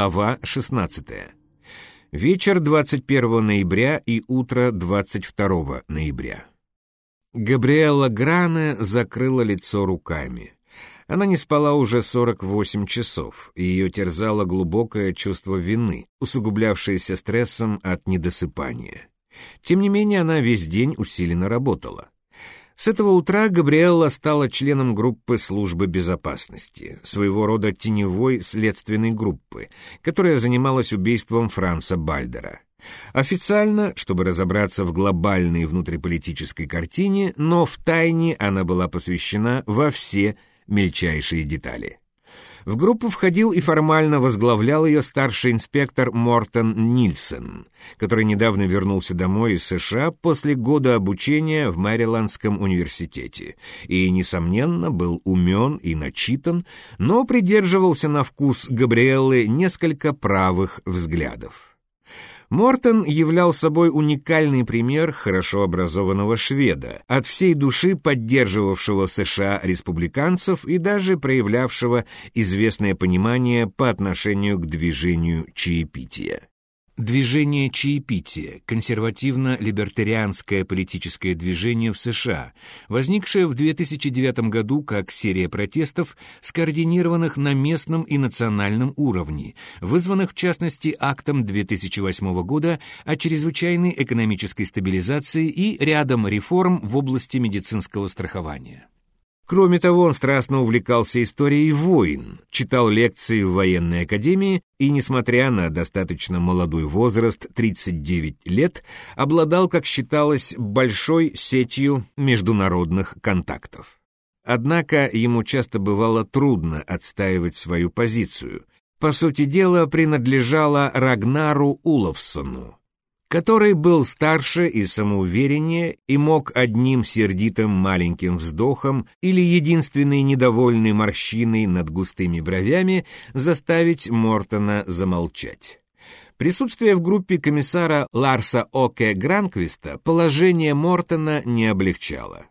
Глава 16. Вечер 21 ноября и утро 22 ноября. Габриэла Гране закрыла лицо руками. Она не спала уже 48 часов, и ее терзало глубокое чувство вины, усугублявшееся стрессом от недосыпания. Тем не менее, она весь день усиленно работала. С этого утра Габриэлла стала членом группы службы безопасности, своего рода теневой следственной группы, которая занималась убийством Франца Бальдера. Официально, чтобы разобраться в глобальной внутриполитической картине, но в тайне она была посвящена во все мельчайшие детали. В группу входил и формально возглавлял ее старший инспектор Мортон Нильсон, который недавно вернулся домой из США после года обучения в Мэриландском университете и, несомненно, был умен и начитан, но придерживался на вкус Габриэллы несколько правых взглядов. Мортон являл собой уникальный пример хорошо образованного шведа, от всей души поддерживавшего в США республиканцев и даже проявлявшего известное понимание по отношению к движению чаепития. Движение чаепития – консервативно-либертарианское политическое движение в США, возникшее в 2009 году как серия протестов, скоординированных на местном и национальном уровне, вызванных в частности актом 2008 года о чрезвычайной экономической стабилизации и рядом реформ в области медицинского страхования. Кроме того, он страстно увлекался историей войн, читал лекции в военной академии и, несмотря на достаточно молодой возраст, 39 лет, обладал, как считалось, большой сетью международных контактов. Однако ему часто бывало трудно отстаивать свою позицию. По сути дела, принадлежала Рагнару Уловсону, который был старше и самоувереннее и мог одним сердитым маленьким вздохом или единственной недовольной морщиной над густыми бровями заставить Мортона замолчать. Присутствие в группе комиссара Ларса Оке Гранквиста положение Мортона не облегчало.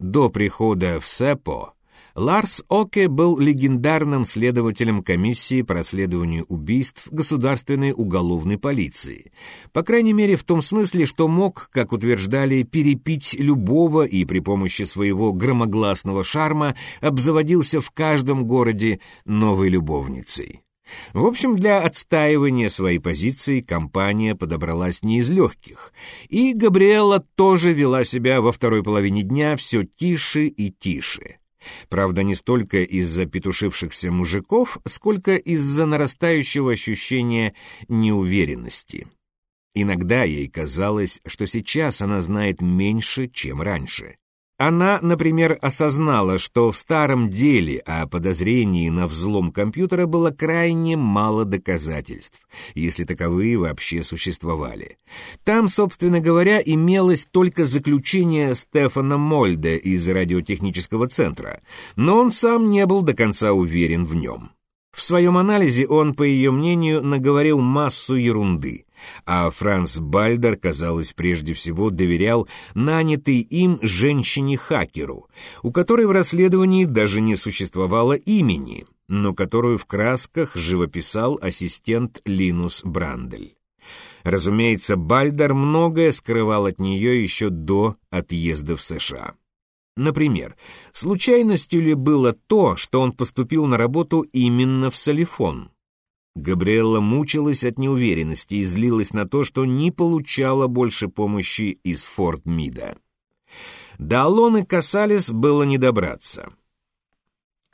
До прихода в СЭПО Ларс Оке был легендарным следователем комиссии по расследованию убийств Государственной уголовной полиции. По крайней мере, в том смысле, что мог, как утверждали, перепить любого и при помощи своего громогласного шарма обзаводился в каждом городе новой любовницей. В общем, для отстаивания своей позиции компания подобралась не из легких, и Габриэла тоже вела себя во второй половине дня все тише и тише. Правда, не столько из-за петушившихся мужиков, сколько из-за нарастающего ощущения неуверенности. Иногда ей казалось, что сейчас она знает меньше, чем раньше. Она, например, осознала, что в старом деле о подозрении на взлом компьютера было крайне мало доказательств, если таковые вообще существовали. Там, собственно говоря, имелось только заключение Стефана Мольде из радиотехнического центра, но он сам не был до конца уверен в нем. В своем анализе он, по ее мнению, наговорил массу ерунды, а Франц Бальдер, казалось, прежде всего доверял нанятой им женщине-хакеру, у которой в расследовании даже не существовало имени, но которую в красках живописал ассистент Линус Брандель. Разумеется, Бальдер многое скрывал от нее еще до отъезда в США. Например, случайностью ли было то, что он поступил на работу именно в Салифон? Габриэлла мучилась от неуверенности и злилась на то, что не получала больше помощи из Форт Мида. До Алоны Касалес было не добраться.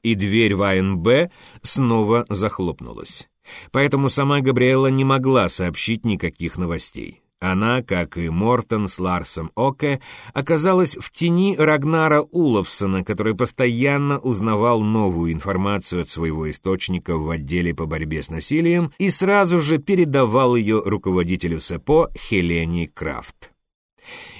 И дверь в АНБ снова захлопнулась. Поэтому сама Габриэла не могла сообщить никаких новостей. Она, как и Мортон с Ларсом Оке, оказалась в тени Рагнара Уловсона, который постоянно узнавал новую информацию от своего источника в отделе по борьбе с насилием и сразу же передавал ее руководителю СЭПО Хелене Крафт.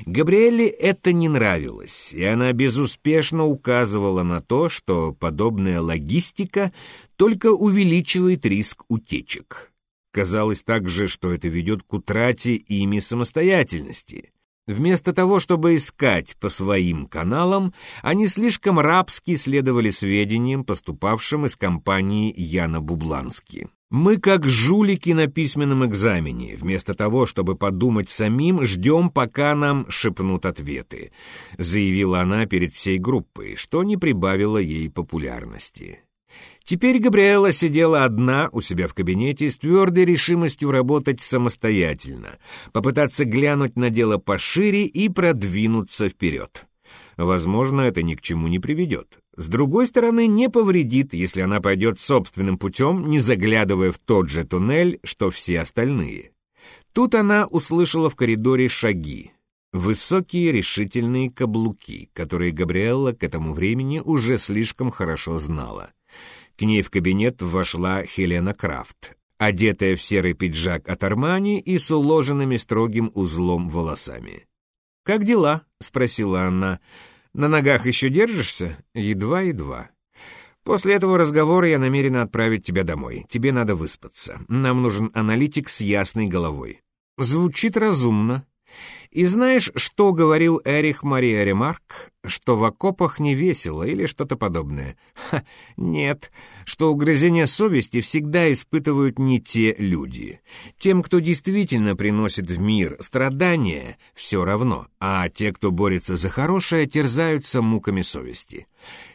Габриэле это не нравилось, и она безуспешно указывала на то, что подобная логистика только увеличивает риск утечек. Казалось также, что это ведет к утрате ими самостоятельности. Вместо того, чтобы искать по своим каналам, они слишком рабски следовали сведениям, поступавшим из компании Яна Бублански. Мы как жулики на письменном экзамене. Вместо того, чтобы подумать самим, ждем, пока нам шепнут ответы», — заявила она перед всей группой, что не прибавило ей популярности. Теперь Габриэла сидела одна у себя в кабинете с твердой решимостью работать самостоятельно, попытаться глянуть на дело пошире и продвинуться вперед. Возможно, это ни к чему не приведет. С другой стороны, не повредит, если она пойдет собственным путем, не заглядывая в тот же туннель, что все остальные. Тут она услышала в коридоре шаги. Высокие решительные каблуки, которые Габриэлла к этому времени уже слишком хорошо знала. К ней в кабинет вошла Хелена Крафт, одетая в серый пиджак от Армани и с уложенными строгим узлом волосами. «Как дела?» — спросила она. «На ногах еще держишься?» «Едва-едва». «После этого разговора я намерена отправить тебя домой. Тебе надо выспаться. Нам нужен аналитик с ясной головой». «Звучит разумно», и знаешь, что говорил Эрих Мария Ремарк? Что в окопах не весело или что-то подобное? Ха, нет, что угрызения совести всегда испытывают не те люди. Тем, кто действительно приносит в мир страдания, все равно, а те, кто борется за хорошее, терзаются муками совести.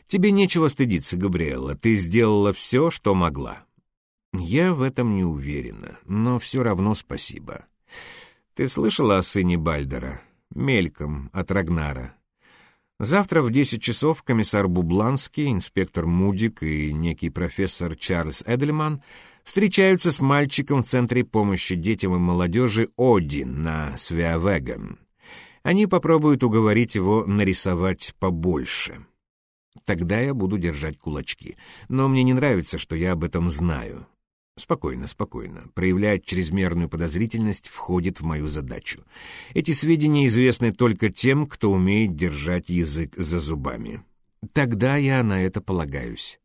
Тебе нечего стыдиться, Габриэла, ты сделала все, что могла. Я в этом не уверена, но все равно спасибо. Ты слышала о сыне Бальдера? Мельком, от Рагнара. Завтра в десять часов комиссар Бубланский, инспектор Мудик и некий профессор Чарльз Эдельман встречаются с мальчиком в Центре помощи детям и молодежи Один на Свеавеген. Они попробуют уговорить его нарисовать побольше. Тогда я буду держать кулачки. Но мне не нравится, что я об этом знаю. Спокойно, спокойно. Проявлять чрезмерную подозрительность входит в мою задачу. Эти сведения известны только тем, кто умеет держать язык за зубами. Тогда я на это полагаюсь.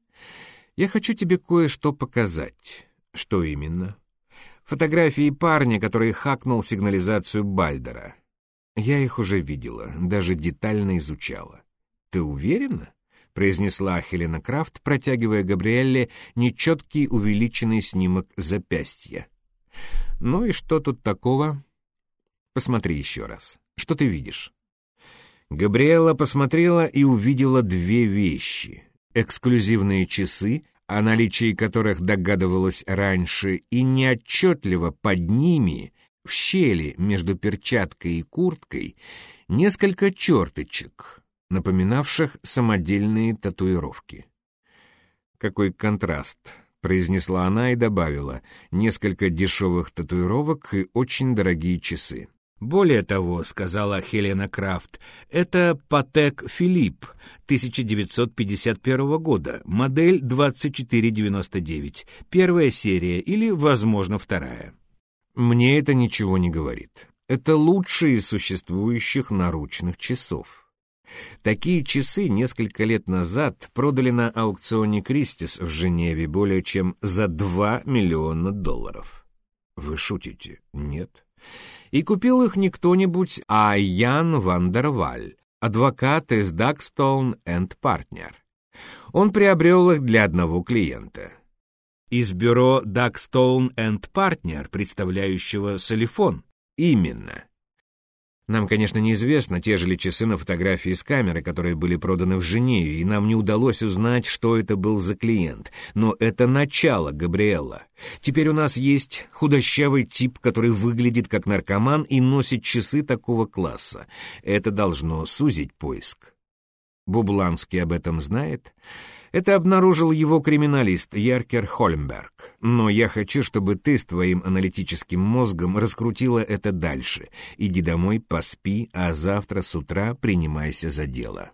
Я хочу тебе кое-что показать. Что именно? Фотографии парня, который хакнул сигнализацию Бальдера. Я их уже видела, даже детально изучала. Ты уверена? Произнесла Хелена Крафт, протягивая Габриэлле нечеткий увеличенный снимок запястья. «Ну и что тут такого?» «Посмотри еще раз. Что ты видишь?» Габриэла посмотрела и увидела две вещи. Эксклюзивные часы, о наличии которых догадывалась раньше, и неотчетливо под ними, в щели между перчаткой и курткой, несколько черточек, напоминавших самодельные татуировки. «Какой контраст!» — произнесла она и добавила несколько дешевых татуировок и очень дорогие часы. «Более того, — сказала Хелена Крафт, — это Патек Филипп 1951 года, модель 2499, первая серия или, возможно, вторая. Мне это ничего не говорит. Это лучшие из существующих наручных часов. Такие часы несколько лет назад продали на аукционе Кристис в Женеве более чем за 2 миллиона долларов. Вы шутите? Нет. И купил их не кто-нибудь, а Ян Вандерваль, адвокат из Дагстоун энд Партнер. Он приобрел их для одного клиента. Из бюро Дагстоун энд Партнер, представляющего Солифон. Именно. Нам, конечно, неизвестно, те же ли часы на фотографии с камеры, которые были проданы в Женеве, и нам не удалось узнать, что это был за клиент. Но это начало, Габриэлла. Теперь у нас есть худощавый тип, который выглядит как наркоман и носит часы такого класса. Это должно сузить поиск. Бубланский об этом знает? Это обнаружил его криминалист Яркер Хольмберг. Но я хочу, чтобы ты с твоим аналитическим мозгом раскрутила это дальше. Иди домой, поспи, а завтра с утра принимайся за дело.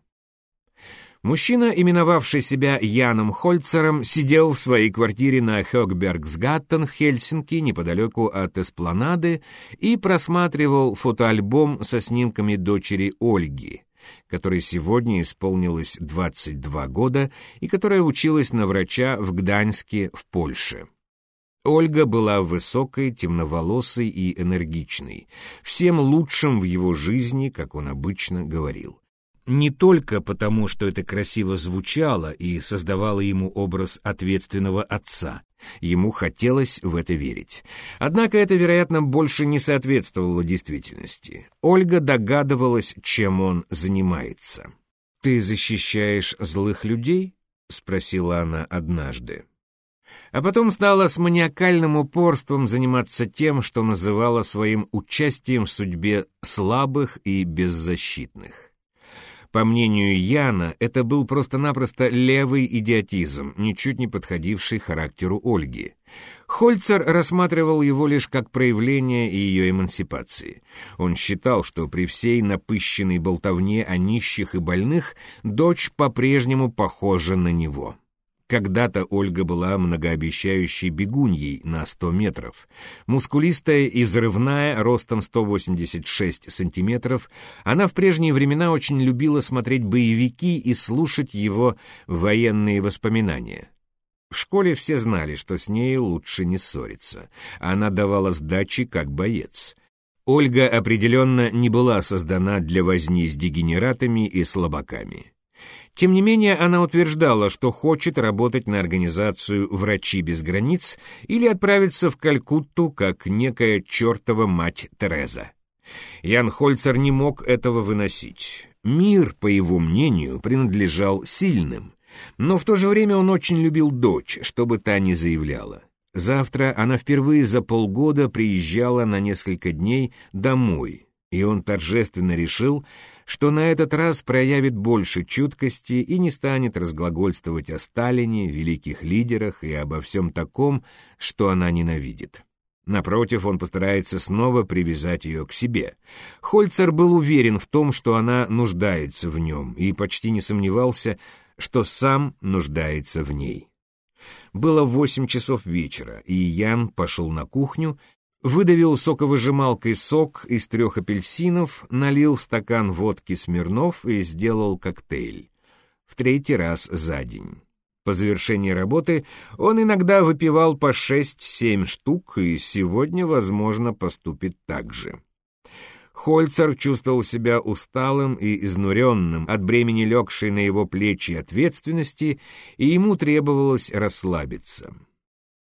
Мужчина, именовавший себя Яном Хольцером, сидел в своей квартире на Хёгбергсгаттен в Хельсинки, неподалеку от Эспланады, и просматривал фотоальбом со снимками дочери Ольги, которой сегодня исполнилось 22 года и которая училась на врача в Гданьске в Польше. Ольга была высокой, темноволосой и энергичной, всем лучшим в его жизни, как он обычно говорил. Не только потому, что это красиво звучало и создавало ему образ ответственного отца, Ему хотелось в это верить. Однако это, вероятно, больше не соответствовало действительности. Ольга догадывалась, чем он занимается. «Ты защищаешь злых людей?» — спросила она однажды. А потом стала с маниакальным упорством заниматься тем, что называла своим участием в судьбе слабых и беззащитных. По мнению Яна, это был просто-напросто левый идиотизм, ничуть не подходивший характеру Ольги. Хольцер рассматривал его лишь как проявление ее эмансипации. Он считал, что при всей напыщенной болтовне о нищих и больных дочь по-прежнему похожа на него. Когда-то Ольга была многообещающей бегуньей на 100 метров. Мускулистая и взрывная, ростом 186 сантиметров, она в прежние времена очень любила смотреть боевики и слушать его военные воспоминания. В школе все знали, что с ней лучше не ссориться. Она давала сдачи как боец. Ольга определенно не была создана для возни с дегенератами и слабаками. Тем не менее, она утверждала, что хочет работать на организацию «Врачи без границ» или отправиться в Калькутту, как некая чертова мать Тереза. Ян Хольцер не мог этого выносить. Мир, по его мнению, принадлежал сильным. Но в то же время он очень любил дочь, чтобы та не заявляла. Завтра она впервые за полгода приезжала на несколько дней домой, и он торжественно решил, что на этот раз проявит больше чуткости и не станет разглагольствовать о Сталине, великих лидерах и обо всем таком, что она ненавидит. Напротив, он постарается снова привязать ее к себе. Хольцер был уверен в том, что она нуждается в нем, и почти не сомневался, что сам нуждается в ней. Было восемь часов вечера, и Ян пошел на кухню выдавил соковыжималкой сок из трех апельсинов, налил в стакан водки Смирнов и сделал коктейль. В третий раз за день. По завершении работы он иногда выпивал по шесть-семь штук, и сегодня, возможно, поступит так же. Хольцер чувствовал себя усталым и изнуренным от бремени легшей на его плечи ответственности, и ему требовалось расслабиться.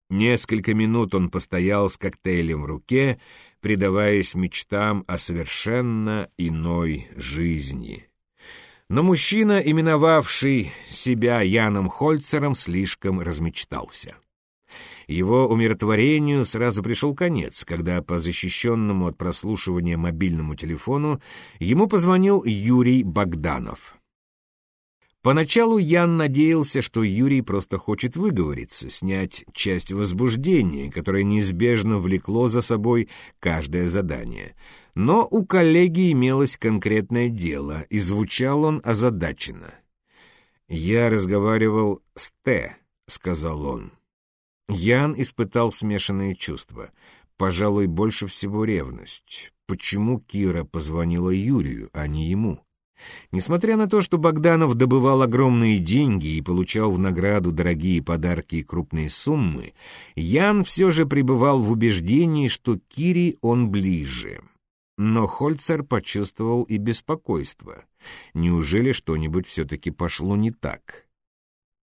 Несколько минут он постоял с коктейлем в руке, предаваясь мечтам о совершенно иной жизни. Но мужчина, именовавший себя Яном Хольцером, слишком размечтался. Его умиротворению сразу пришел конец, когда по защищенному от прослушивания мобильному телефону ему позвонил Юрий Богданов. Поначалу Ян надеялся, что Юрий просто хочет выговориться, снять часть возбуждения, которое неизбежно влекло за собой каждое задание. Но у коллеги имелось конкретное дело, и звучал он озадаченно. «Я разговаривал с Т», — сказал он. Ян испытал смешанные чувства. Пожалуй, больше всего ревность. Почему Кира позвонила Юрию, а не ему? Несмотря на то, что Богданов добывал огромные деньги и получал в награду дорогие подарки и крупные суммы, Ян все же пребывал в убеждении, что Кири он ближе. Но Хольцер почувствовал и беспокойство. Неужели что-нибудь все-таки пошло не так?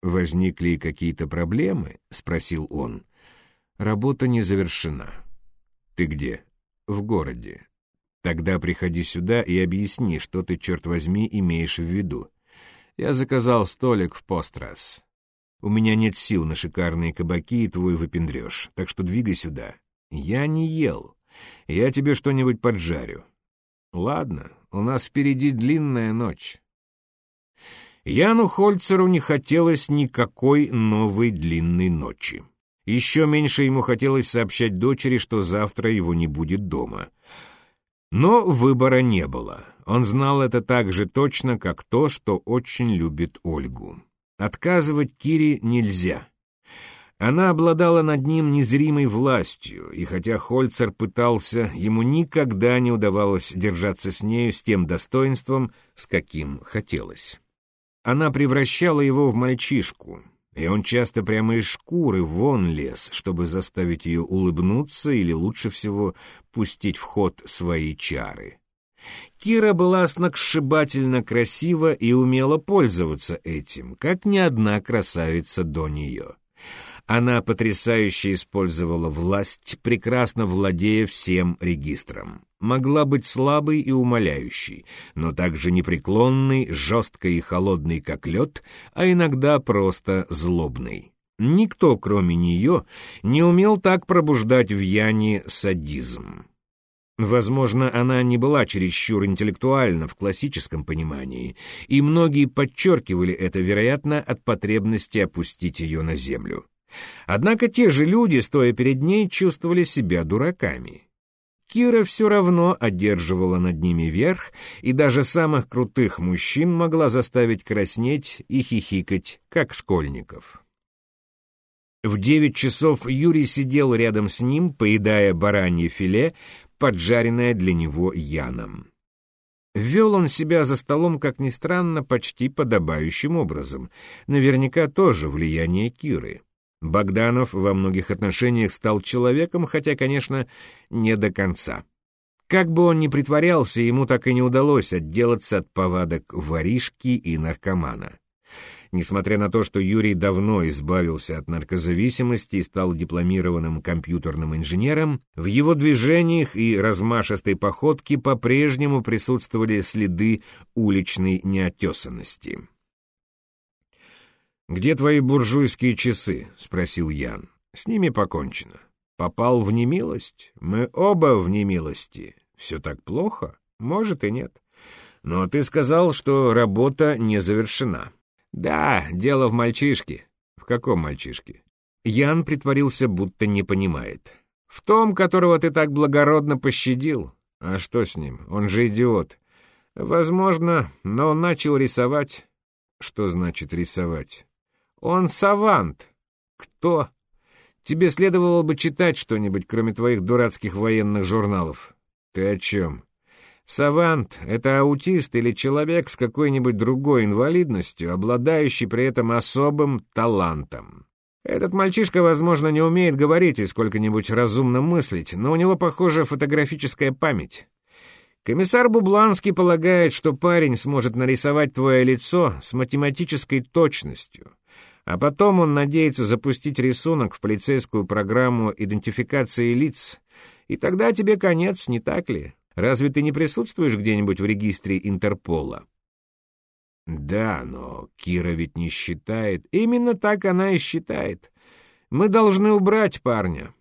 «Возникли какие-то проблемы?» — спросил он. «Работа не завершена». «Ты где?» «В городе. Тогда приходи сюда и объясни, что ты, черт возьми, имеешь в виду. Я заказал столик в Пострас. У меня нет сил на шикарные кабаки и твой выпендрешь, так что двигай сюда. Я не ел. Я тебе что-нибудь поджарю. Ладно, у нас впереди длинная ночь. Яну Хольцеру не хотелось никакой новой длинной ночи. Еще меньше ему хотелось сообщать дочери, что завтра его не будет дома — но выбора не было. Он знал это так же точно, как то, что очень любит Ольгу. Отказывать Кире нельзя. Она обладала над ним незримой властью, и хотя Хольцер пытался, ему никогда не удавалось держаться с нею с тем достоинством, с каким хотелось. Она превращала его в мальчишку, и он часто прямо из шкуры вон лез, чтобы заставить ее улыбнуться или лучше всего пустить в ход свои чары. Кира была сногсшибательно красива и умела пользоваться этим, как ни одна красавица до нее. Она потрясающе использовала власть, прекрасно владея всем регистром. Могла быть слабой и умоляющей, но также непреклонной, жесткой и холодной, как лед, а иногда просто злобной. Никто, кроме нее, не умел так пробуждать в Яне садизм. Возможно, она не была чересчур интеллектуальна в классическом понимании, и многие подчеркивали это, вероятно, от потребности опустить ее на землю. Однако те же люди, стоя перед ней, чувствовали себя дураками. Кира все равно одерживала над ними верх, и даже самых крутых мужчин могла заставить краснеть и хихикать, как школьников. В девять часов Юрий сидел рядом с ним, поедая баранье филе, поджаренное для него Яном. Вел он себя за столом, как ни странно, почти подобающим образом. Наверняка тоже влияние Киры. Богданов во многих отношениях стал человеком, хотя, конечно, не до конца. Как бы он ни притворялся, ему так и не удалось отделаться от повадок воришки и наркомана. Несмотря на то, что Юрий давно избавился от наркозависимости и стал дипломированным компьютерным инженером, в его движениях и размашистой походке по-прежнему присутствовали следы уличной неотесанности. «Где твои буржуйские часы?» — спросил Ян. «С ними покончено. Попал в немилость? Мы оба в немилости. Все так плохо? Может и нет. Но ты сказал, что работа не завершена». «Да, дело в мальчишке». «В каком мальчишке?» Ян притворился, будто не понимает. «В том, которого ты так благородно пощадил. А что с ним? Он же идиот. Возможно, но он начал рисовать». «Что значит рисовать?» «Он савант». «Кто?» «Тебе следовало бы читать что-нибудь, кроме твоих дурацких военных журналов». «Ты о чем?» Савант — это аутист или человек с какой-нибудь другой инвалидностью, обладающий при этом особым талантом. Этот мальчишка, возможно, не умеет говорить и сколько-нибудь разумно мыслить, но у него, похоже, фотографическая память. Комиссар Бубланский полагает, что парень сможет нарисовать твое лицо с математической точностью, а потом он надеется запустить рисунок в полицейскую программу идентификации лиц, и тогда тебе конец, не так ли? Разве ты не присутствуешь где-нибудь в регистре Интерпола? Да, но Кира ведь не считает. Именно так она и считает. Мы должны убрать парня.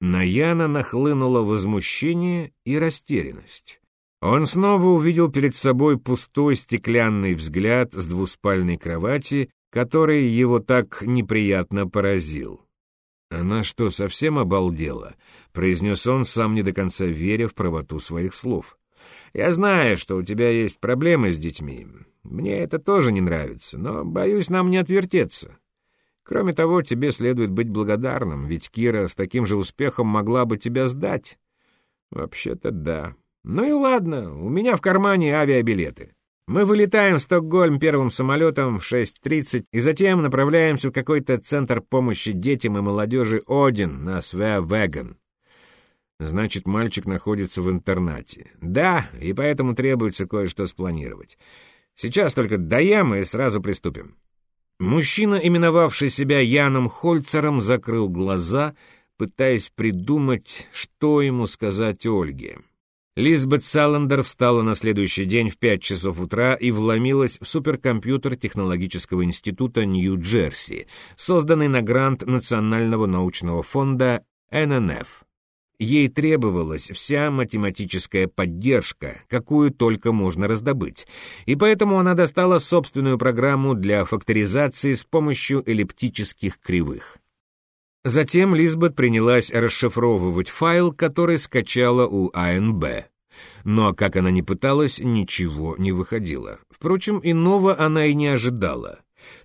На Яна нахлынуло возмущение и растерянность. Он снова увидел перед собой пустой стеклянный взгляд с двуспальной кровати, который его так неприятно поразил. «Она что, совсем обалдела?» — произнес он, сам не до конца веря в правоту своих слов. «Я знаю, что у тебя есть проблемы с детьми. Мне это тоже не нравится, но, боюсь, нам не отвертеться. Кроме того, тебе следует быть благодарным, ведь Кира с таким же успехом могла бы тебя сдать». «Вообще-то да. Ну и ладно, у меня в кармане авиабилеты. Мы вылетаем в Стокгольм первым самолетом в 6.30 и затем направляемся в какой-то центр помощи детям и молодежи Один на Свеавеган. Значит, мальчик находится в интернате. Да, и поэтому требуется кое-что спланировать. Сейчас только доем и сразу приступим. Мужчина, именовавший себя Яном Хольцером, закрыл глаза, пытаясь придумать, что ему сказать Ольге. Лизбет Саландер встала на следующий день в 5 часов утра и вломилась в суперкомпьютер Технологического института Нью-Джерси, созданный на грант Национального научного фонда ННФ. Ей требовалась вся математическая поддержка, какую только можно раздобыть, и поэтому она достала собственную программу для факторизации с помощью эллиптических кривых. Затем Лизбет принялась расшифровывать файл, который скачала у АНБ. Но, как она ни пыталась, ничего не выходило. Впрочем, иного она и не ожидала.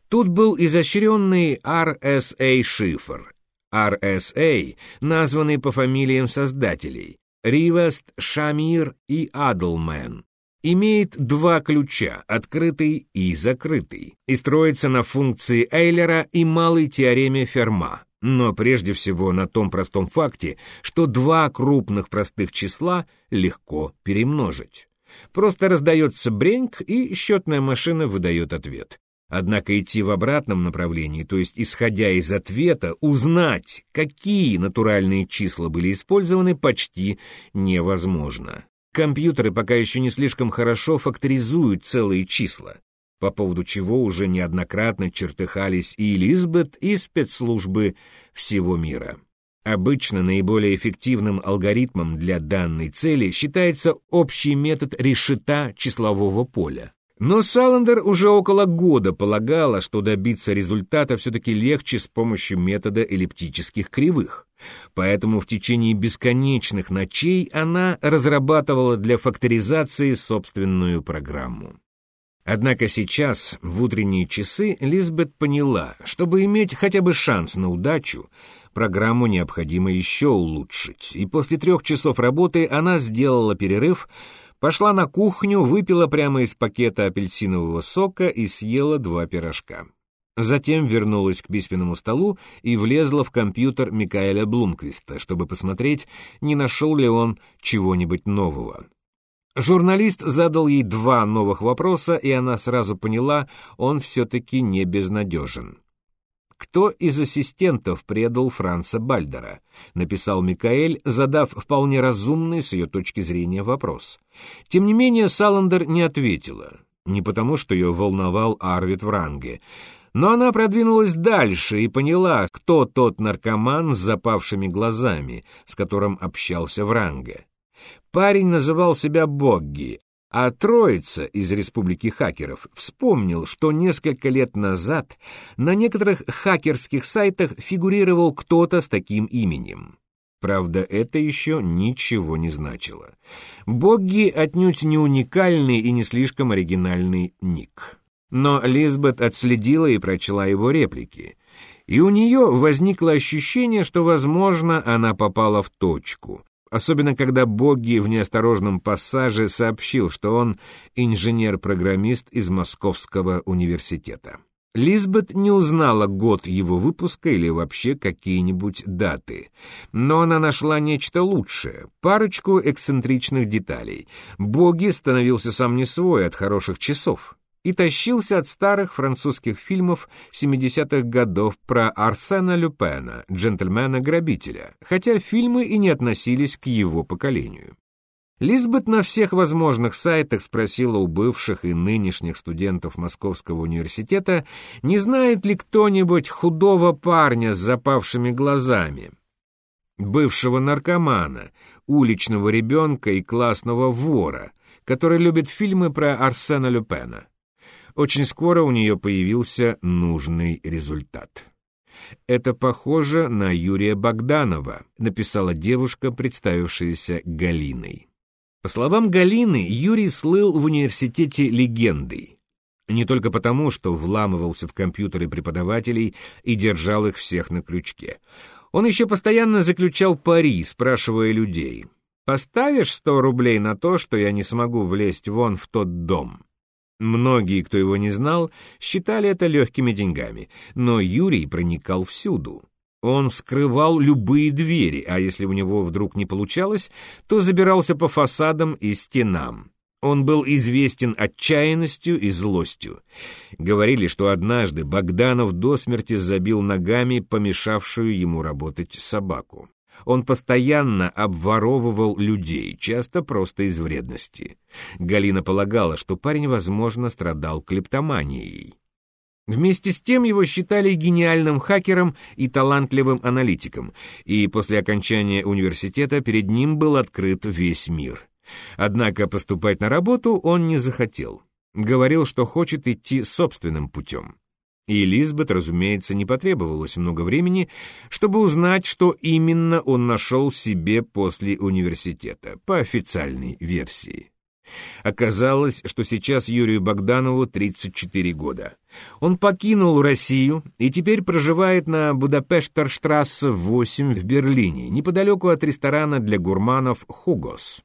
Тут был изощренный RSA-шифр. RSA, названный по фамилиям создателей — Ривест, Шамир и Адлмен имеет два ключа, открытый и закрытый, и строится на функции Эйлера и малой теореме Ферма но прежде всего на том простом факте, что два крупных простых числа легко перемножить. Просто раздается бреньк, и счетная машина выдает ответ. Однако идти в обратном направлении, то есть исходя из ответа, узнать, какие натуральные числа были использованы, почти невозможно. Компьютеры пока еще не слишком хорошо факторизуют целые числа, по поводу чего уже неоднократно чертыхались и Элизабет, и спецслужбы всего мира. Обычно наиболее эффективным алгоритмом для данной цели считается общий метод решета числового поля. Но Саландер уже около года полагала, что добиться результата все-таки легче с помощью метода эллиптических кривых. Поэтому в течение бесконечных ночей она разрабатывала для факторизации собственную программу. Однако сейчас, в утренние часы, Лизбет поняла, чтобы иметь хотя бы шанс на удачу, программу необходимо еще улучшить, и после трех часов работы она сделала перерыв, Пошла на кухню, выпила прямо из пакета апельсинового сока и съела два пирожка. Затем вернулась к письменному столу и влезла в компьютер Микаэля Блумквиста, чтобы посмотреть, не нашел ли он чего-нибудь нового. Журналист задал ей два новых вопроса, и она сразу поняла, он все-таки не безнадежен. «Кто из ассистентов предал Франца Бальдера?» — написал Микаэль, задав вполне разумный с ее точки зрения вопрос. Тем не менее, Саландер не ответила. Не потому, что ее волновал Арвид Вранге, но она продвинулась дальше и поняла, кто тот наркоман с запавшими глазами, с которым общался Вранге. Парень называл себя Богги, а троица из республики хакеров вспомнил, что несколько лет назад на некоторых хакерских сайтах фигурировал кто-то с таким именем. Правда, это еще ничего не значило. Богги отнюдь не уникальный и не слишком оригинальный ник. Но Лизбет отследила и прочла его реплики. И у нее возникло ощущение, что, возможно, она попала в точку особенно когда Богги в неосторожном пассаже сообщил, что он инженер-программист из Московского университета. Лизбет не узнала год его выпуска или вообще какие-нибудь даты. Но она нашла нечто лучшее, парочку эксцентричных деталей. Боги становился сам не свой от хороших часов и тащился от старых французских фильмов 70-х годов про Арсена Люпена, джентльмена-грабителя, хотя фильмы и не относились к его поколению. Лизбет на всех возможных сайтах спросила у бывших и нынешних студентов Московского университета, не знает ли кто-нибудь худого парня с запавшими глазами, бывшего наркомана, уличного ребенка и классного вора, который любит фильмы про Арсена Люпена. Очень скоро у нее появился нужный результат. «Это похоже на Юрия Богданова», — написала девушка, представившаяся Галиной. По словам Галины, Юрий слыл в университете легендой. Не только потому, что вламывался в компьютеры преподавателей и держал их всех на крючке. Он еще постоянно заключал пари, спрашивая людей. «Поставишь сто рублей на то, что я не смогу влезть вон в тот дом?» Многие, кто его не знал, считали это легкими деньгами, но Юрий проникал всюду. Он вскрывал любые двери, а если у него вдруг не получалось, то забирался по фасадам и стенам. Он был известен отчаянностью и злостью. Говорили, что однажды Богданов до смерти забил ногами помешавшую ему работать собаку. Он постоянно обворовывал людей, часто просто из вредности. Галина полагала, что парень, возможно, страдал клептоманией. Вместе с тем его считали гениальным хакером и талантливым аналитиком, и после окончания университета перед ним был открыт весь мир. Однако поступать на работу он не захотел. Говорил, что хочет идти собственным путем. И Лизбет, разумеется, не потребовалось много времени, чтобы узнать, что именно он нашел себе после университета, по официальной версии. Оказалось, что сейчас Юрию Богданову 34 года. Он покинул Россию и теперь проживает на Будапештерштрассе 8 в Берлине, неподалеку от ресторана для гурманов «Хугос».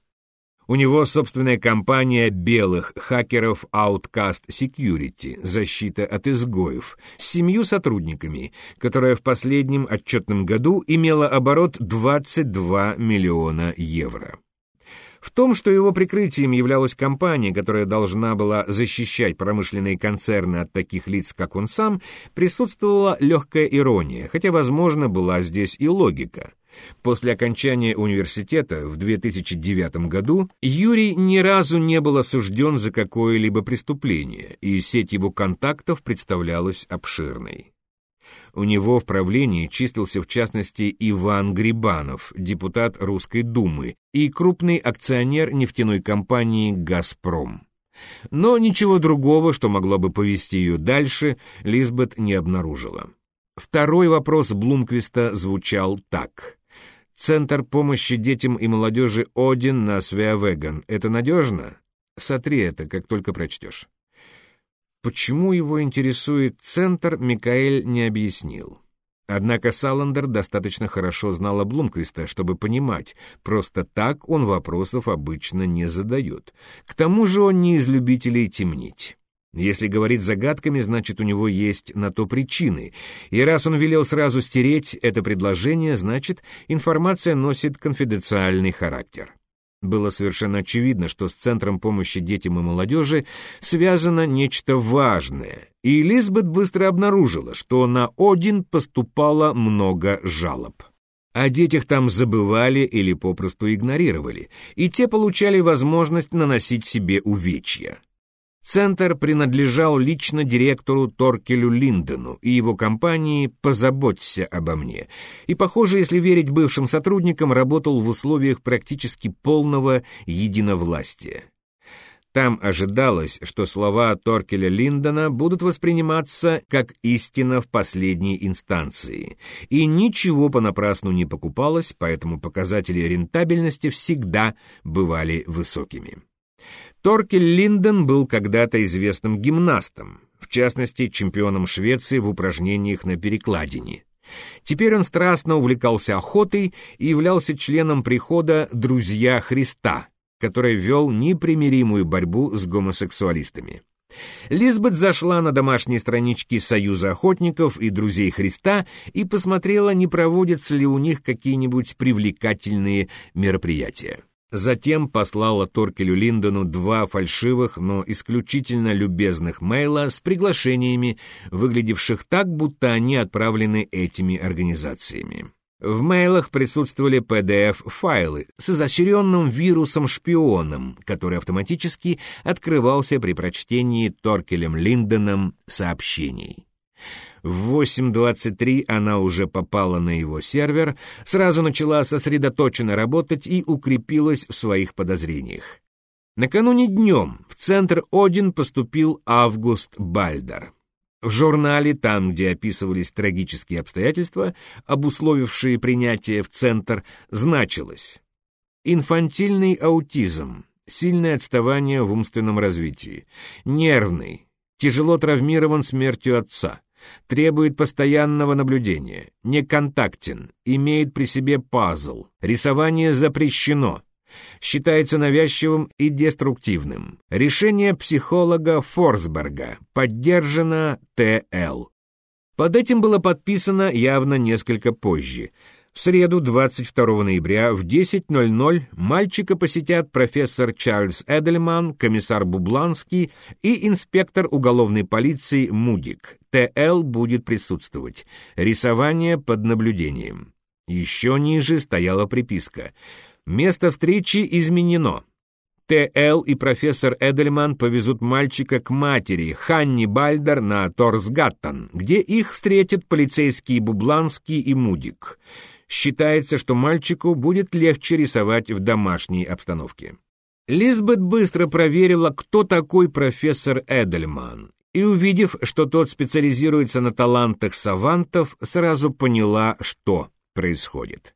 У него собственная компания белых хакеров Outcast Security, защита от изгоев, с семью сотрудниками, которая в последнем отчетном году имела оборот 22 миллиона евро. В том, что его прикрытием являлась компания, которая должна была защищать промышленные концерны от таких лиц, как он сам, присутствовала легкая ирония, хотя, возможно, была здесь и логика. После окончания университета в 2009 году Юрий ни разу не был осужден за какое-либо преступление, и сеть его контактов представлялась обширной. У него в правлении числился в частности Иван Грибанов, депутат Русской Думы и крупный акционер нефтяной компании «Газпром». Но ничего другого, что могло бы повести ее дальше, Лизбет не обнаружила. Второй вопрос Блумквиста звучал так. «Центр помощи детям и молодежи Один на Свеавеган. Это надежно? Сотри это, как только прочтешь». Почему его интересует центр, Микаэль не объяснил. Однако Саландер достаточно хорошо знала Блумквиста, чтобы понимать, просто так он вопросов обычно не задает. К тому же он не из любителей темнить. Если говорит загадками, значит, у него есть на то причины. И раз он велел сразу стереть это предложение, значит, информация носит конфиденциальный характер. Было совершенно очевидно, что с Центром помощи детям и молодежи связано нечто важное, и Лизбет быстро обнаружила, что на Один поступало много жалоб. О детях там забывали или попросту игнорировали, и те получали возможность наносить себе увечья. Центр принадлежал лично директору Торкелю Линдену и его компании «Позаботься обо мне», и, похоже, если верить бывшим сотрудникам, работал в условиях практически полного единовластия. Там ожидалось, что слова Торкеля Линдона будут восприниматься как истина в последней инстанции, и ничего понапрасну не покупалось, поэтому показатели рентабельности всегда бывали высокими. Торкель Линден был когда-то известным гимнастом, в частности, чемпионом Швеции в упражнениях на перекладине. Теперь он страстно увлекался охотой и являлся членом прихода «Друзья Христа», который вел непримиримую борьбу с гомосексуалистами. Лизбет зашла на домашние странички Союза охотников и Друзей Христа и посмотрела, не проводятся ли у них какие-нибудь привлекательные мероприятия. Затем послала Торкелю Линдону два фальшивых, но исключительно любезных мейла с приглашениями, выглядевших так, будто они отправлены этими организациями. В мейлах присутствовали PDF-файлы с изощренным вирусом-шпионом, который автоматически открывался при прочтении Торкелем Линдоном сообщений. В 8.23 она уже попала на его сервер, сразу начала сосредоточенно работать и укрепилась в своих подозрениях. Накануне днем в центр Один поступил Август Бальдер. В журнале, там, где описывались трагические обстоятельства, обусловившие принятие в центр, значилось «Инфантильный аутизм, сильное отставание в умственном развитии, нервный, тяжело травмирован смертью отца, требует постоянного наблюдения, неконтактен, имеет при себе пазл, рисование запрещено, считается навязчивым и деструктивным. Решение психолога Форсберга поддержано ТЛ. Под этим было подписано явно несколько позже – в среду, 22 ноября в 10.00 мальчика посетят профессор Чарльз Эдельман, комиссар Бубланский и инспектор уголовной полиции Мудик. ТЛ будет присутствовать. Рисование под наблюдением. Еще ниже стояла приписка. Место встречи изменено. ТЛ и профессор Эдельман повезут мальчика к матери, Ханни Бальдер, на Торсгаттон, где их встретят полицейские Бубланский и Мудик считается, что мальчику будет легче рисовать в домашней обстановке. Лизбет быстро проверила, кто такой профессор Эдельман, и, увидев, что тот специализируется на талантах савантов, сразу поняла, что происходит.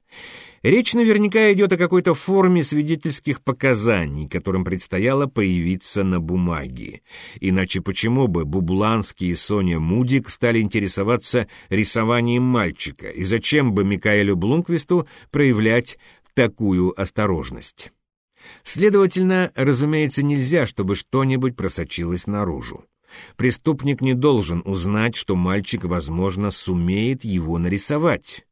Речь наверняка идет о какой-то форме свидетельских показаний, которым предстояло появиться на бумаге. Иначе почему бы Бубланский и Соня Мудик стали интересоваться рисованием мальчика, и зачем бы Микаэлю Блумквисту проявлять такую осторожность? Следовательно, разумеется, нельзя, чтобы что-нибудь просочилось наружу. Преступник не должен узнать, что мальчик, возможно, сумеет его нарисовать.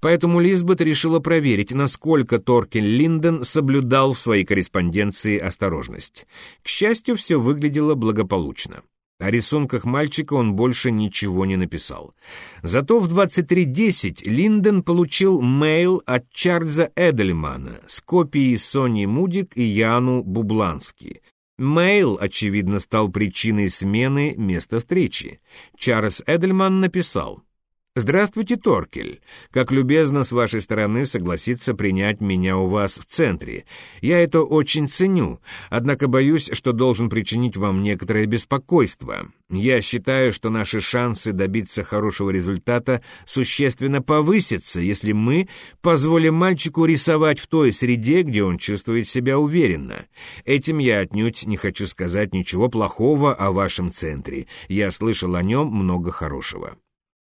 Поэтому Лизбет решила проверить, насколько Торкин Линден соблюдал в своей корреспонденции осторожность. К счастью, все выглядело благополучно. О рисунках мальчика он больше ничего не написал. Зато в 23.10 Линден получил мейл от Чарльза Эдельмана с копией Сони Мудик и Яну Бублански. Мейл, очевидно, стал причиной смены места встречи. Чарльз Эдельман написал «Здравствуйте, Торкель. Как любезно с вашей стороны согласиться принять меня у вас в центре. Я это очень ценю, однако боюсь, что должен причинить вам некоторое беспокойство. Я считаю, что наши шансы добиться хорошего результата существенно повысятся, если мы позволим мальчику рисовать в той среде, где он чувствует себя уверенно. Этим я отнюдь не хочу сказать ничего плохого о вашем центре. Я слышал о нем много хорошего».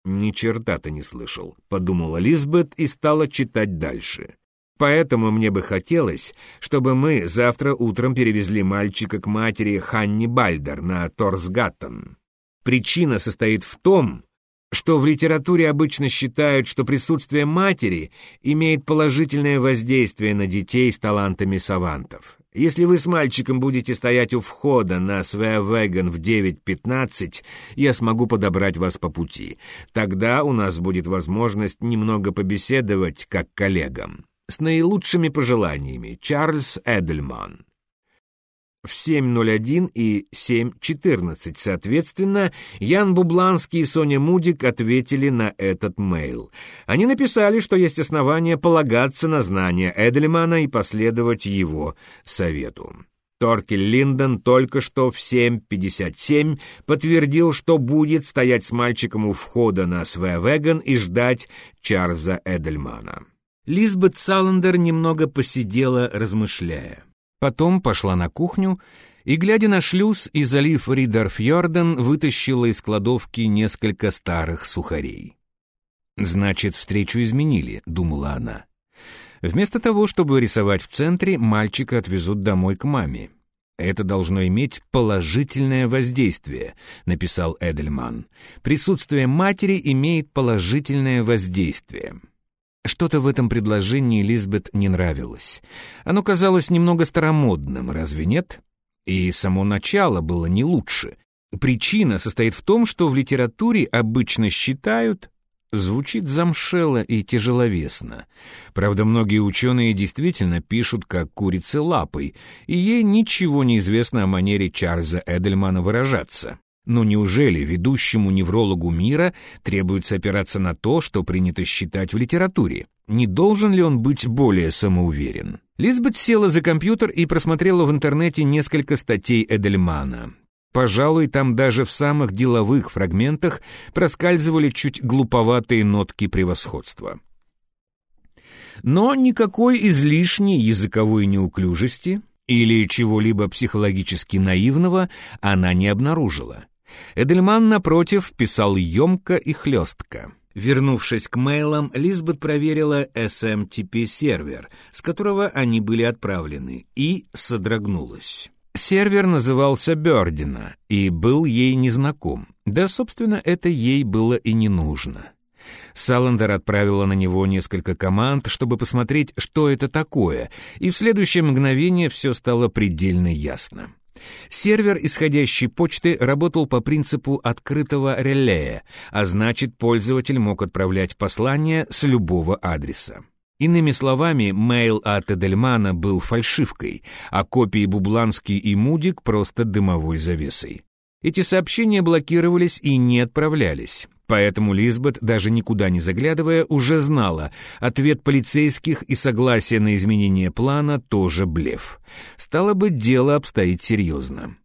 «Ни черта-то не слышал», — подумала Лизбет и стала читать дальше. «Поэтому мне бы хотелось, чтобы мы завтра утром перевезли мальчика к матери Ханни Бальдер на Торсгаттен. Причина состоит в том, что в литературе обычно считают, что присутствие матери имеет положительное воздействие на детей с талантами савантов. Если вы с мальчиком будете стоять у входа на Свеавеган в 9.15, я смогу подобрать вас по пути. Тогда у нас будет возможность немного побеседовать как коллегам. С наилучшими пожеланиями, Чарльз Эдельман в 7.01 и 7.14. Соответственно, Ян Бубланский и Соня Мудик ответили на этот мейл. Они написали, что есть основания полагаться на знания Эдельмана и последовать его совету. Торкель Линден только что в 7.57 подтвердил, что будет стоять с мальчиком у входа на Свевеган и ждать Чарльза Эдельмана. Лизбет Саландер немного посидела, размышляя. Потом пошла на кухню и, глядя на шлюз и залив Ридерфьорден, вытащила из кладовки несколько старых сухарей. «Значит, встречу изменили», — думала она. Вместо того, чтобы рисовать в центре, мальчика отвезут домой к маме. «Это должно иметь положительное воздействие», — написал Эдельман. «Присутствие матери имеет положительное воздействие». Что-то в этом предложении Лизбет не нравилось. Оно казалось немного старомодным, разве нет? И само начало было не лучше. Причина состоит в том, что в литературе обычно считают, звучит замшело и тяжеловесно. Правда, многие ученые действительно пишут как курицы лапой, и ей ничего не известно о манере Чарльза Эдельмана выражаться. Но неужели ведущему неврологу мира требуется опираться на то, что принято считать в литературе? Не должен ли он быть более самоуверен? Лизбет села за компьютер и просмотрела в интернете несколько статей Эдельмана. Пожалуй, там даже в самых деловых фрагментах проскальзывали чуть глуповатые нотки превосходства. Но никакой излишней языковой неуклюжести или чего-либо психологически наивного она не обнаружила. Эдельман, напротив, писал емко и хлестко. Вернувшись к мейлам, Лизбет проверила SMTP-сервер, с которого они были отправлены, и содрогнулась. Сервер назывался Бёрдина и был ей незнаком. Да, собственно, это ей было и не нужно. Саландер отправила на него несколько команд, чтобы посмотреть, что это такое, и в следующее мгновение все стало предельно ясно. Сервер исходящей почты работал по принципу открытого релея, а значит, пользователь мог отправлять послания с любого адреса. Иными словами, мейл от Эдельмана был фальшивкой, а копии Бубланский и Мудик просто дымовой завесой. Эти сообщения блокировались и не отправлялись. Поэтому Лизбет, даже никуда не заглядывая, уже знала, ответ полицейских и согласие на изменение плана тоже блеф. Стало быть, дело обстоит серьезно.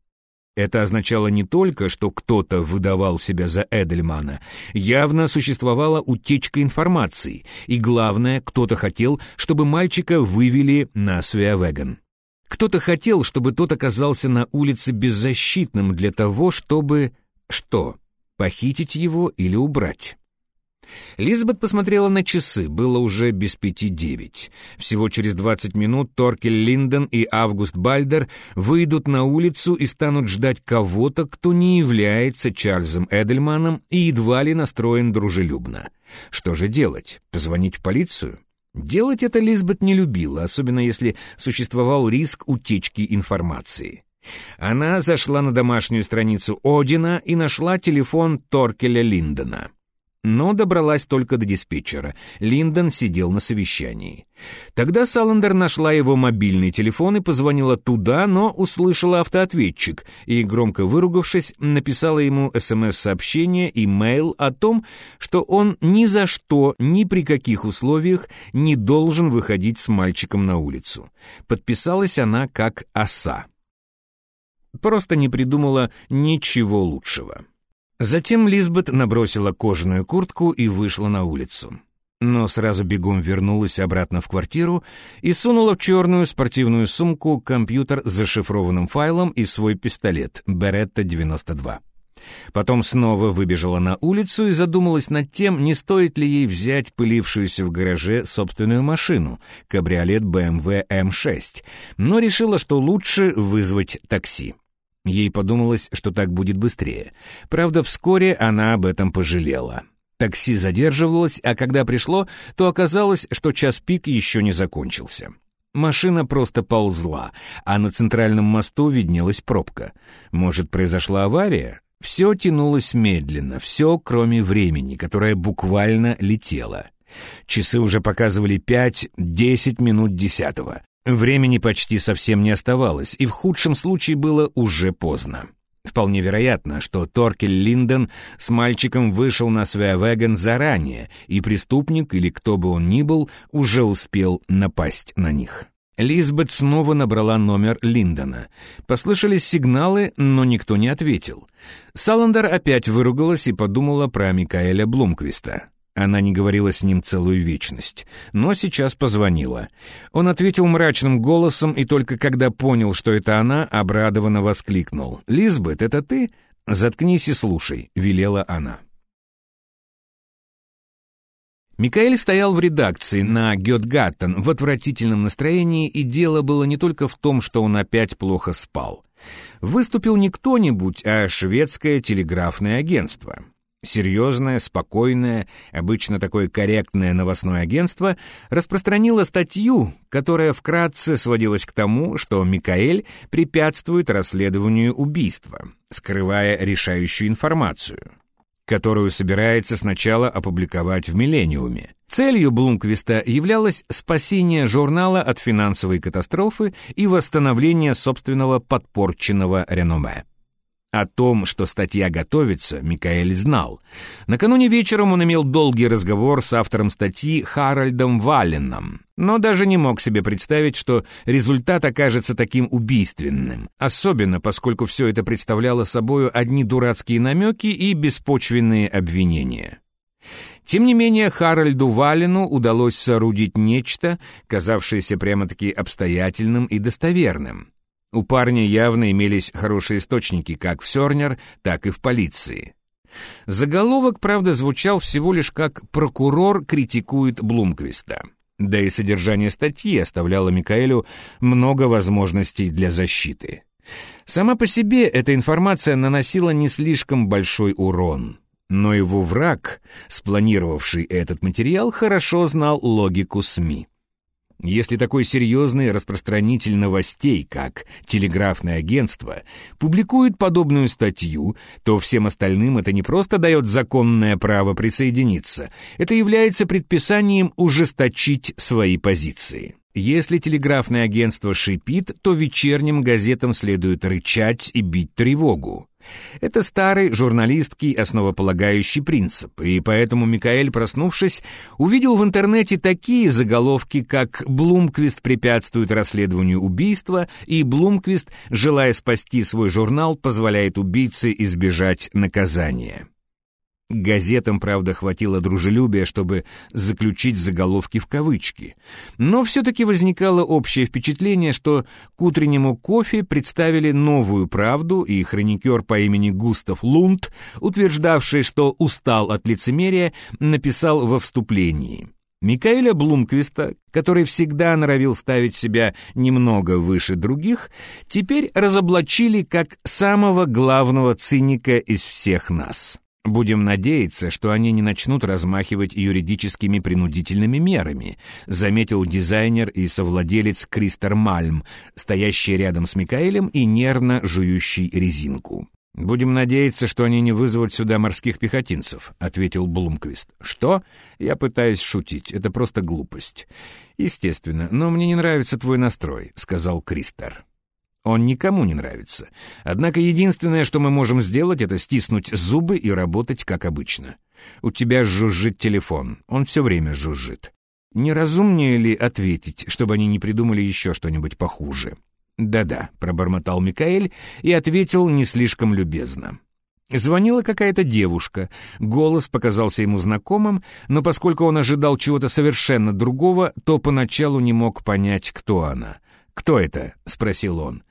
Это означало не только, что кто-то выдавал себя за Эдельмана, явно существовала утечка информации, и главное, кто-то хотел, чтобы мальчика вывели на Свеавеган. Кто-то хотел, чтобы тот оказался на улице беззащитным для того, чтобы... Что? Похитить его или убрать? Лизбет посмотрела на часы, было уже без пяти девять. Всего через двадцать минут Торкель Линден и Август Бальдер выйдут на улицу и станут ждать кого-то, кто не является Чарльзом Эдельманом и едва ли настроен дружелюбно. Что же делать? Позвонить в полицию? Делать это Лизбет не любила, особенно если существовал риск утечки информации. Она зашла на домашнюю страницу Одина и нашла телефон Торкеля Линдена но добралась только до диспетчера. Линдон сидел на совещании. Тогда Саландер нашла его мобильный телефон и позвонила туда, но услышала автоответчик и, громко выругавшись, написала ему СМС-сообщение и мейл о том, что он ни за что, ни при каких условиях не должен выходить с мальчиком на улицу. Подписалась она как «Оса». Просто не придумала ничего лучшего. Затем Лизбет набросила кожаную куртку и вышла на улицу. Но сразу бегом вернулась обратно в квартиру и сунула в черную спортивную сумку компьютер с зашифрованным файлом и свой пистолет «Беретта-92». Потом снова выбежала на улицу и задумалась над тем, не стоит ли ей взять пылившуюся в гараже собственную машину, кабриолет BMW M6, но решила, что лучше вызвать такси. Ей подумалось, что так будет быстрее. Правда, вскоре она об этом пожалела. Такси задерживалось, а когда пришло, то оказалось, что час пик еще не закончился. Машина просто ползла, а на центральном мосту виднелась пробка. Может, произошла авария? Все тянулось медленно, все, кроме времени, которое буквально летело. Часы уже показывали пять-десять минут десятого. Времени почти совсем не оставалось, и в худшем случае было уже поздно. Вполне вероятно, что Торкель Линден с мальчиком вышел на Свеавеген заранее, и преступник, или кто бы он ни был, уже успел напасть на них. Лизбет снова набрала номер Линдона. Послышались сигналы, но никто не ответил. Саландер опять выругалась и подумала про Микаэля Блумквиста. Она не говорила с ним целую вечность, но сейчас позвонила. Он ответил мрачным голосом, и только когда понял, что это она, обрадованно воскликнул. «Лизбет, это ты? Заткнись и слушай», — велела она. Микаэль стоял в редакции на Гетгаттен в отвратительном настроении, и дело было не только в том, что он опять плохо спал. Выступил не кто-нибудь, а шведское телеграфное агентство. Серьезное, спокойное, обычно такое корректное новостное агентство распространило статью, которая вкратце сводилась к тому, что Микаэль препятствует расследованию убийства, скрывая решающую информацию, которую собирается сначала опубликовать в «Миллениуме». Целью Блумквиста являлось спасение журнала от финансовой катастрофы и восстановление собственного подпорченного реноме. О том, что статья готовится, Микаэль знал. Накануне вечером он имел долгий разговор с автором статьи Харальдом Валленом, но даже не мог себе представить, что результат окажется таким убийственным, особенно поскольку все это представляло собою одни дурацкие намеки и беспочвенные обвинения. Тем не менее, Харальду Валену удалось соорудить нечто, казавшееся прямо-таки обстоятельным и достоверным. У парня явно имелись хорошие источники как в Сёрнер, так и в полиции. Заголовок, правда, звучал всего лишь как «Прокурор критикует Блумквиста». Да и содержание статьи оставляло Микаэлю много возможностей для защиты. Сама по себе эта информация наносила не слишком большой урон. Но его враг, спланировавший этот материал, хорошо знал логику СМИ. Если такой серьезный распространитель новостей, как телеграфное агентство, публикует подобную статью, то всем остальным это не просто дает законное право присоединиться, это является предписанием ужесточить свои позиции. Если телеграфное агентство шипит, то вечерним газетам следует рычать и бить тревогу. Это старый журналистский основополагающий принцип, и поэтому Микаэль, проснувшись, увидел в интернете такие заголовки, как «Блумквист препятствует расследованию убийства» и «Блумквист, желая спасти свой журнал, позволяет убийце избежать наказания». Газетам, правда, хватило дружелюбия, чтобы заключить заголовки в кавычки. Но все-таки возникало общее впечатление, что к утреннему кофе представили новую правду, и хроникер по имени Густав Лунд, утверждавший, что устал от лицемерия, написал во вступлении. Микаэля Блумквиста, который всегда норовил ставить себя немного выше других, теперь разоблачили как самого главного циника из всех нас. Будем надеяться, что они не начнут размахивать юридическими принудительными мерами, заметил дизайнер и совладелец Кристер Мальм, стоящий рядом с Микаэлем и нервно жующий резинку. «Будем надеяться, что они не вызовут сюда морских пехотинцев», — ответил Блумквист. «Что? Я пытаюсь шутить. Это просто глупость». «Естественно, но мне не нравится твой настрой», — сказал Кристер. Он никому не нравится. Однако единственное, что мы можем сделать, это стиснуть зубы и работать как обычно. У тебя жужжит телефон, он все время жужжит. Неразумнее ли ответить, чтобы они не придумали еще что-нибудь похуже? «Да-да», — пробормотал Микаэль и ответил не слишком любезно. Звонила какая-то девушка. Голос показался ему знакомым, но поскольку он ожидал чего-то совершенно другого, то поначалу не мог понять, кто она. «Кто это?» — спросил он.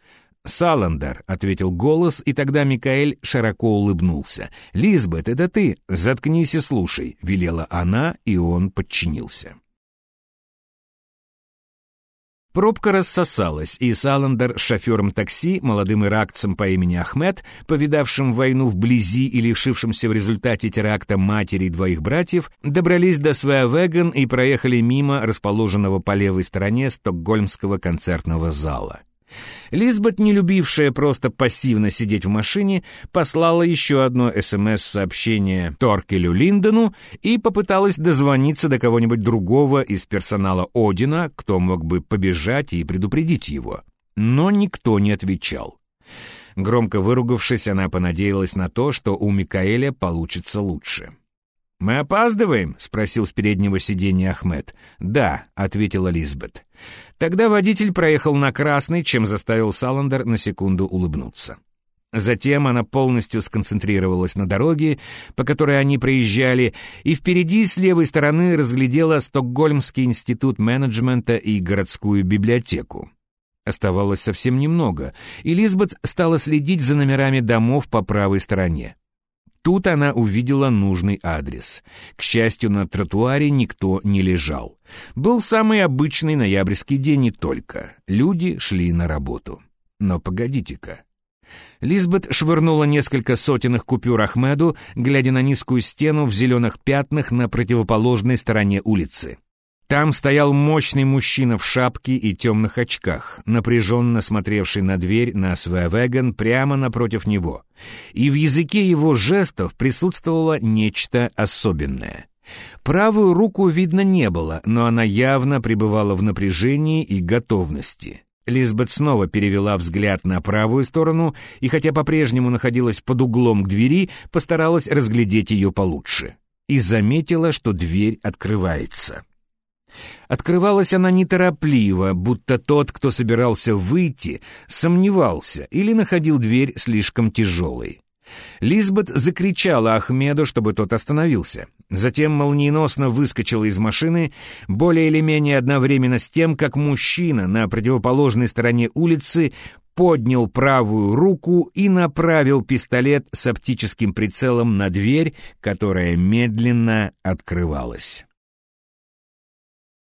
«Саландер», — ответил голос, и тогда Микаэль широко улыбнулся. «Лизбет, это ты? Заткнись и слушай», — велела она, и он подчинился. Пробка рассосалась, и Саландер с шофером такси, молодым иракцем по имени Ахмед, повидавшим войну вблизи и лишившимся в результате теракта матери и двоих братьев, добрались до Свеавеген и проехали мимо расположенного по левой стороне стокгольмского концертного зала. Лизбет, не любившая просто пассивно сидеть в машине, послала еще одно СМС-сообщение Торкелю Линдену и попыталась дозвониться до кого-нибудь другого из персонала Одина, кто мог бы побежать и предупредить его. Но никто не отвечал. Громко выругавшись, она понадеялась на то, что у Микаэля получится лучше. «Мы опаздываем?» — спросил с переднего сиденья Ахмед. «Да», — ответила Лизбет. Тогда водитель проехал на красный, чем заставил Саландер на секунду улыбнуться. Затем она полностью сконцентрировалась на дороге, по которой они проезжали, и впереди с левой стороны разглядела Стокгольмский институт менеджмента и городскую библиотеку. Оставалось совсем немного, и Лизбет стала следить за номерами домов по правой стороне. Тут она увидела нужный адрес. К счастью, на тротуаре никто не лежал. Был самый обычный ноябрьский день и только. Люди шли на работу. Но погодите-ка. Лизбет швырнула несколько сотенных купюр Ахмеду, глядя на низкую стену в зеленых пятнах на противоположной стороне улицы. Там стоял мощный мужчина в шапке и темных очках, напряженно смотревший на дверь на Свевеген прямо напротив него. И в языке его жестов присутствовало нечто особенное. Правую руку видно не было, но она явно пребывала в напряжении и готовности. Лизбет снова перевела взгляд на правую сторону и, хотя по-прежнему находилась под углом к двери, постаралась разглядеть ее получше. И заметила, что дверь открывается. Открывалась она неторопливо, будто тот, кто собирался выйти, сомневался или находил дверь слишком тяжелой. Лизбет закричала Ахмеду, чтобы тот остановился. Затем молниеносно выскочила из машины, более или менее одновременно с тем, как мужчина на противоположной стороне улицы поднял правую руку и направил пистолет с оптическим прицелом на дверь, которая медленно открывалась.